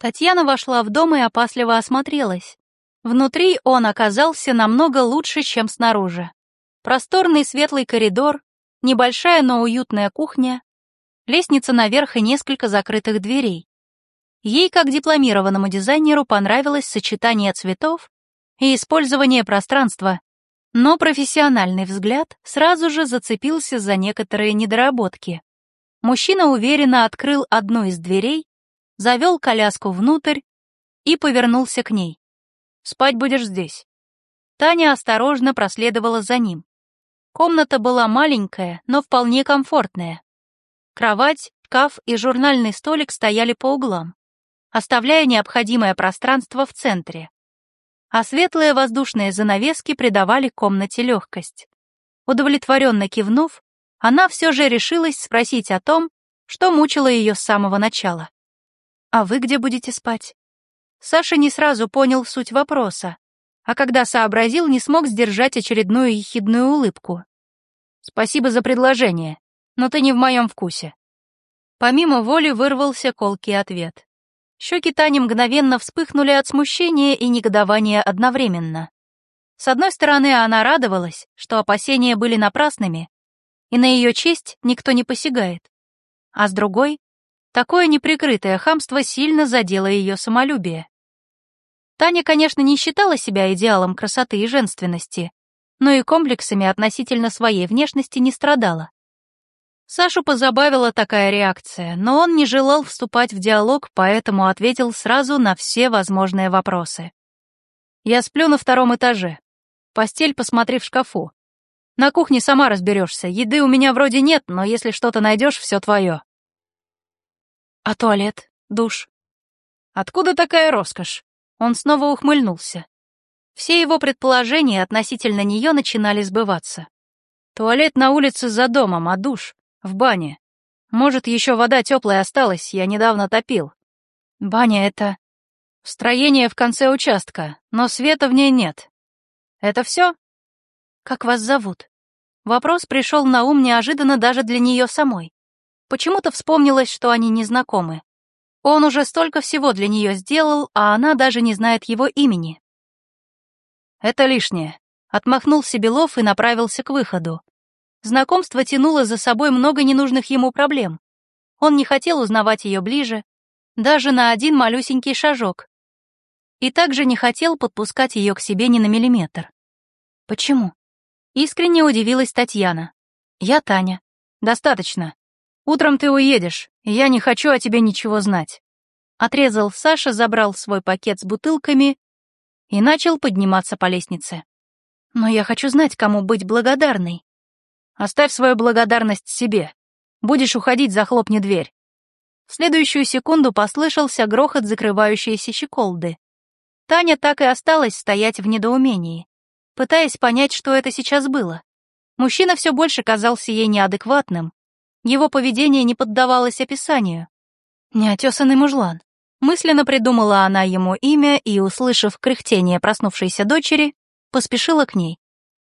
Татьяна вошла в дом и опасливо осмотрелась. Внутри он оказался намного лучше, чем снаружи. Просторный светлый коридор, небольшая, но уютная кухня, лестница наверх и несколько закрытых дверей. Ей, как дипломированному дизайнеру, понравилось сочетание цветов и использование пространства, но профессиональный взгляд сразу же зацепился за некоторые недоработки. Мужчина уверенно открыл одну из дверей, завел коляску внутрь и повернулся к ней. «Спать будешь здесь». Таня осторожно проследовала за ним. Комната была маленькая, но вполне комфортная. Кровать, шкаф и журнальный столик стояли по углам, оставляя необходимое пространство в центре. А светлые воздушные занавески придавали комнате легкость. Удовлетворенно кивнув, она все же решилась спросить о том, что мучило ее с самого начала. «А вы где будете спать?» Саша не сразу понял суть вопроса, а когда сообразил, не смог сдержать очередную ехидную улыбку. «Спасибо за предложение, но ты не в моем вкусе». Помимо воли вырвался колкий ответ. Щеки Тани мгновенно вспыхнули от смущения и негодования одновременно. С одной стороны, она радовалась, что опасения были напрасными, и на ее честь никто не посягает. А с другой, такое неприкрытое хамство сильно задело ее самолюбие. Таня, конечно, не считала себя идеалом красоты и женственности, но и комплексами относительно своей внешности не страдала. Сашу позабавила такая реакция, но он не желал вступать в диалог, поэтому ответил сразу на все возможные вопросы. «Я сплю на втором этаже. Постель посмотри в шкафу. На кухне сама разберешься. Еды у меня вроде нет, но если что-то найдешь, все твое». «А туалет? Душ?» «Откуда такая роскошь?» Он снова ухмыльнулся. Все его предположения относительно нее начинали сбываться. Туалет на улице за домом, а душ — в бане. Может, еще вода теплая осталась, я недавно топил. Баня — это... Строение в конце участка, но света в ней нет. Это все? Как вас зовут? Вопрос пришел на ум неожиданно даже для нее самой. Почему-то вспомнилось, что они не знакомы. Он уже столько всего для нее сделал, а она даже не знает его имени. «Это лишнее», — отмахнулся Белов и направился к выходу. Знакомство тянуло за собой много ненужных ему проблем. Он не хотел узнавать ее ближе, даже на один малюсенький шажок. И также не хотел подпускать ее к себе ни на миллиметр. «Почему?» Искренне удивилась Татьяна. «Я Таня. Достаточно. Утром ты уедешь, и я не хочу о тебе ничего знать». Отрезал Саша, забрал свой пакет с бутылками и начал подниматься по лестнице. «Но я хочу знать, кому быть благодарной». «Оставь свою благодарность себе. Будешь уходить, захлопни дверь». В следующую секунду послышался грохот закрывающейся щеколды. Таня так и осталась стоять в недоумении, пытаясь понять, что это сейчас было. Мужчина все больше казался ей неадекватным, его поведение не поддавалось описанию. Неотесанный мужлан. Мысленно придумала она ему имя и, услышав кряхтение проснувшейся дочери, поспешила к ней.